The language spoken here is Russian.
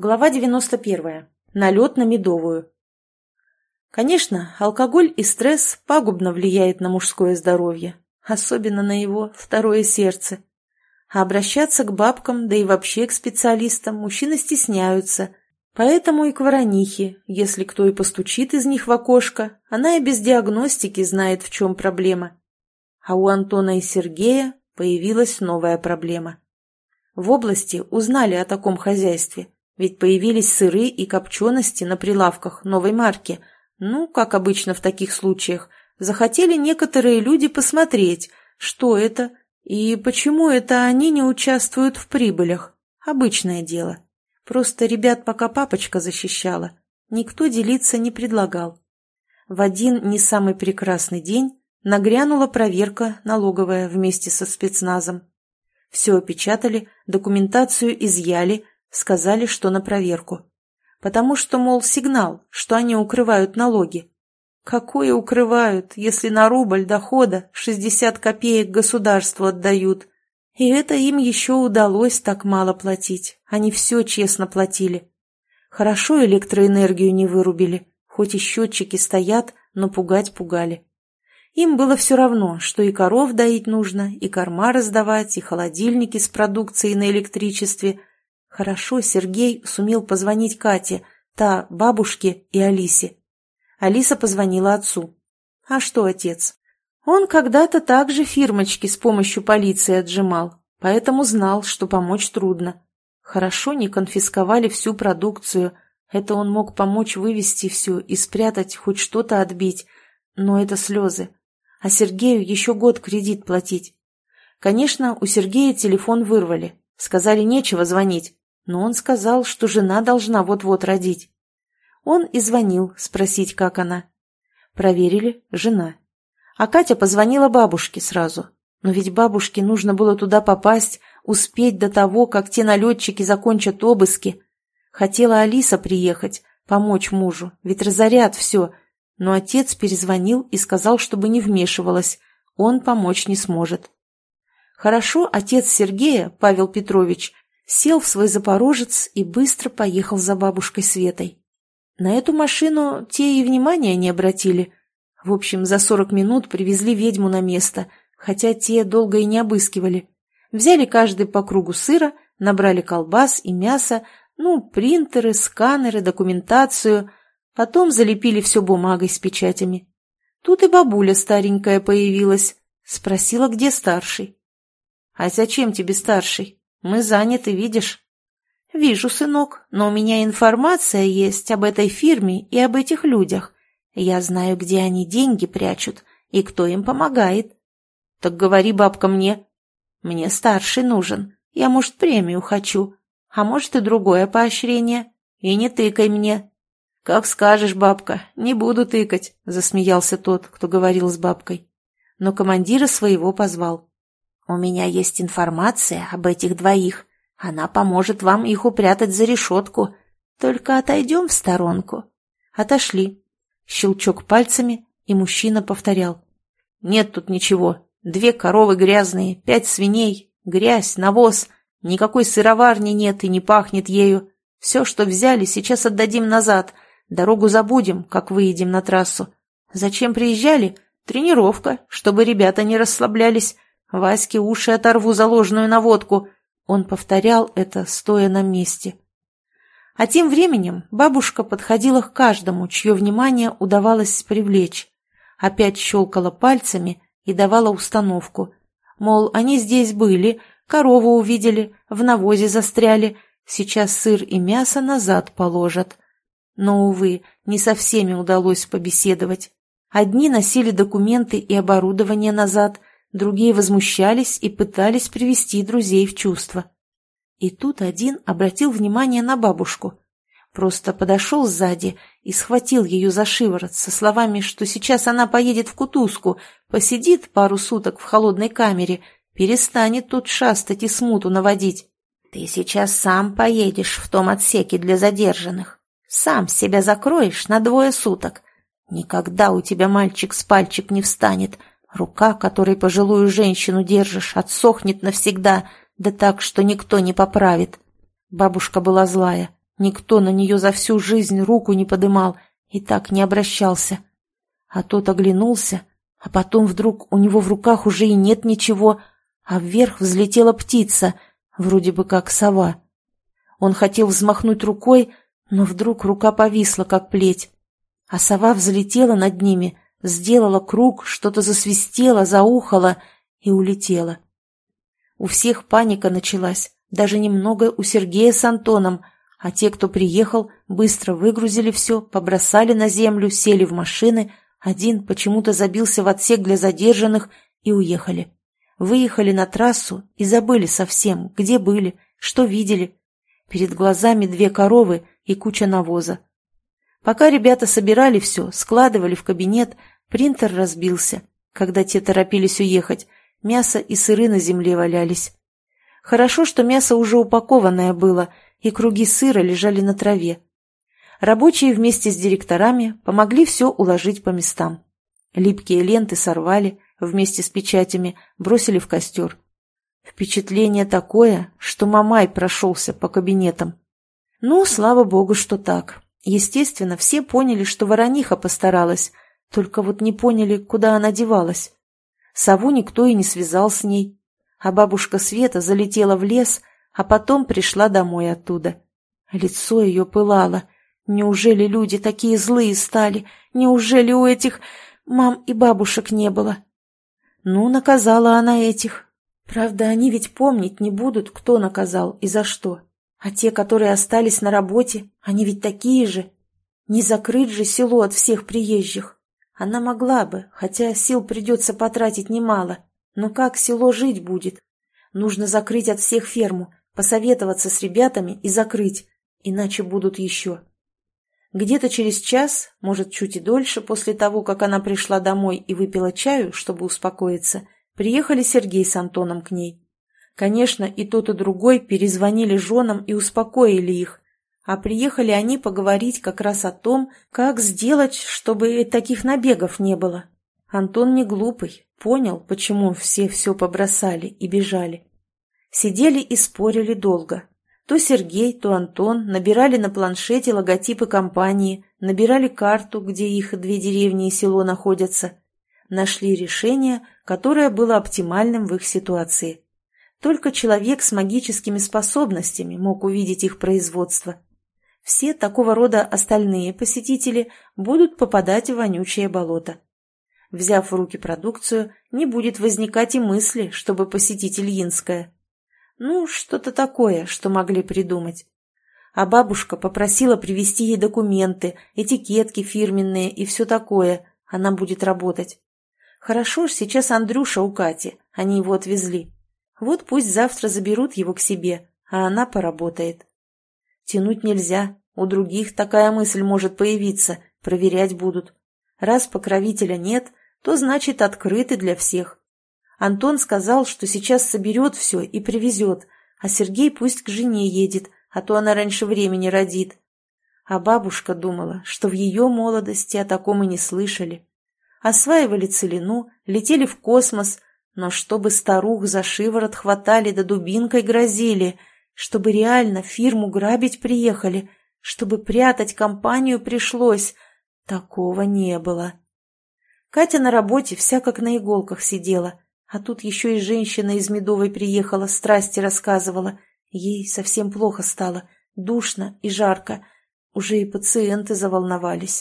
Глава 91. Налет на медовую. Конечно, алкоголь и стресс пагубно влияет на мужское здоровье, особенно на его второе сердце. А обращаться к бабкам, да и вообще к специалистам мужчины стесняются, поэтому и к воронихе, если кто и постучит из них в окошко, она и без диагностики знает, в чем проблема. А у Антона и Сергея появилась новая проблема. В области узнали о таком хозяйстве – ведь появились сыры и копчености на прилавках новой марки. Ну, как обычно в таких случаях, захотели некоторые люди посмотреть, что это и почему это они не участвуют в прибылях. Обычное дело. Просто ребят пока папочка защищала. Никто делиться не предлагал. В один не самый прекрасный день нагрянула проверка налоговая вместе со спецназом. Все опечатали, документацию изъяли, Сказали, что на проверку. Потому что, мол, сигнал, что они укрывают налоги. Какое укрывают, если на рубль дохода 60 копеек государству отдают? И это им еще удалось так мало платить. Они все честно платили. Хорошо электроэнергию не вырубили, хоть и счетчики стоят, но пугать пугали. Им было все равно, что и коров доить нужно, и корма раздавать, и холодильники с продукцией на электричестве, Хорошо Сергей сумел позвонить Кате, та бабушке и Алисе. Алиса позвонила отцу. А что отец? Он когда-то также фирмочки с помощью полиции отжимал, поэтому знал, что помочь трудно. Хорошо не конфисковали всю продукцию, это он мог помочь вывести все и спрятать, хоть что-то отбить, но это слезы. А Сергею еще год кредит платить. Конечно, у Сергея телефон вырвали, сказали нечего звонить, но он сказал, что жена должна вот-вот родить. Он и звонил спросить, как она. Проверили – жена. А Катя позвонила бабушке сразу. Но ведь бабушке нужно было туда попасть, успеть до того, как те налетчики закончат обыски. Хотела Алиса приехать, помочь мужу, ведь разорят все. Но отец перезвонил и сказал, чтобы не вмешивалась, он помочь не сможет. Хорошо отец Сергея, Павел Петрович, сел в свой запорожец и быстро поехал за бабушкой Светой. На эту машину те и внимания не обратили. В общем, за сорок минут привезли ведьму на место, хотя те долго и не обыскивали. Взяли каждый по кругу сыра, набрали колбас и мясо, ну, принтеры, сканеры, документацию. Потом залепили все бумагой с печатями. Тут и бабуля старенькая появилась. Спросила, где старший. «А зачем тебе старший?» Мы заняты, видишь?» «Вижу, сынок, но у меня информация есть об этой фирме и об этих людях. Я знаю, где они деньги прячут и кто им помогает». «Так говори, бабка, мне». «Мне старший нужен. Я, может, премию хочу. А может, и другое поощрение. И не тыкай мне». «Как скажешь, бабка, не буду тыкать», — засмеялся тот, кто говорил с бабкой. Но командира своего позвал. «У меня есть информация об этих двоих. Она поможет вам их упрятать за решетку. Только отойдем в сторонку». Отошли. Щелчок пальцами, и мужчина повторял. «Нет тут ничего. Две коровы грязные, пять свиней, грязь, навоз. Никакой сыроварни нет и не пахнет ею. Все, что взяли, сейчас отдадим назад. Дорогу забудем, как выедем на трассу. Зачем приезжали? Тренировка, чтобы ребята не расслаблялись. Ваське уши оторву заложенную наводку. Он повторял это, стоя на месте. А тем временем бабушка подходила к каждому, чье внимание удавалось привлечь. Опять щелкала пальцами и давала установку. Мол, они здесь были, корову увидели, в навозе застряли, сейчас сыр и мясо назад положат. Но, увы, не со всеми удалось побеседовать. Одни носили документы и оборудование назад, другие возмущались и пытались привести друзей в чувство. И тут один обратил внимание на бабушку. Просто подошел сзади и схватил ее за шиворот со словами, что сейчас она поедет в кутузку, посидит пару суток в холодной камере, перестанет тут шастать и смуту наводить. «Ты сейчас сам поедешь в том отсеке для задержанных. Сам себя закроешь на двое суток. Никогда у тебя мальчик с пальчик не встанет, Рука, которой пожилую женщину держишь, отсохнет навсегда, да так, что никто не поправит. Бабушка была злая, Никто на нее за всю жизнь руку не подымал и так не обращался. А тот оглянулся, а потом вдруг у него в руках уже и нет ничего, а вверх взлетела птица, вроде бы как сова. Он хотел взмахнуть рукой, но вдруг рука повисла, как плеть. А сова взлетела над ними, сделала круг, что-то засвистело, заухало и улетела. У всех паника началась, даже немного у Сергея с Антоном, а те, кто приехал, быстро выгрузили все, побросали на землю, сели в машины, один почему-то забился в отсек для задержанных и уехали. Выехали на трассу и забыли совсем, где были, что видели. Перед глазами две коровы и куча навоза. Пока ребята собирали все, складывали в кабинет, принтер разбился. Когда те торопились уехать, мясо и сыры на земле валялись. Хорошо, что мясо уже упакованное было, и круги сыра лежали на траве. Рабочие вместе с директорами помогли все уложить по местам. Липкие ленты сорвали, вместе с печатями, бросили в костер. Впечатление такое, что Мамай прошелся по кабинетам. Ну, слава богу, что так. Естественно, все поняли, что ворониха постаралась, только вот не поняли, куда она девалась. Сову никто и не связал с ней. А бабушка Света залетела в лес, а потом пришла домой оттуда. Лицо ее пылало. Неужели люди такие злые стали? Неужели у этих мам и бабушек не было? Ну, наказала она этих. Правда, они ведь помнить не будут, кто наказал и за что. А те, которые остались на работе, они ведь такие же. Не закрыть же село от всех приезжих. Она могла бы, хотя сил придется потратить немало. Но как село жить будет? Нужно закрыть от всех ферму, посоветоваться с ребятами и закрыть, иначе будут еще. Где-то через час, может, чуть и дольше, после того, как она пришла домой и выпила чаю, чтобы успокоиться, приехали Сергей с Антоном к ней. Конечно, и тот, и другой перезвонили женам и успокоили их, а приехали они поговорить как раз о том, как сделать, чтобы таких набегов не было. Антон не глупый, понял, почему все все побросали и бежали. Сидели и спорили долго. То Сергей, то Антон набирали на планшете логотипы компании, набирали карту, где их две деревни и село находятся. Нашли решение, которое было оптимальным в их ситуации. Только человек с магическими способностями мог увидеть их производство. Все такого рода остальные посетители будут попадать в вонючее болото. Взяв в руки продукцию, не будет возникать и мысли, чтобы посетить Ильинское. Ну, что-то такое, что могли придумать. А бабушка попросила привезти ей документы, этикетки фирменные и все такое. Она будет работать. Хорошо сейчас Андрюша у Кати, они его отвезли. Вот пусть завтра заберут его к себе, а она поработает. Тянуть нельзя, у других такая мысль может появиться, проверять будут. Раз покровителя нет, то значит открыты для всех. Антон сказал, что сейчас соберет все и привезет, а Сергей пусть к жене едет, а то она раньше времени родит. А бабушка думала, что в ее молодости о таком и не слышали. Осваивали целину, летели в космос, но чтобы старух за шиворот хватали да дубинкой грозили, чтобы реально фирму грабить приехали, чтобы прятать компанию пришлось, такого не было. Катя на работе вся как на иголках сидела, а тут еще и женщина из Медовой приехала, страсти рассказывала. Ей совсем плохо стало, душно и жарко. Уже и пациенты заволновались.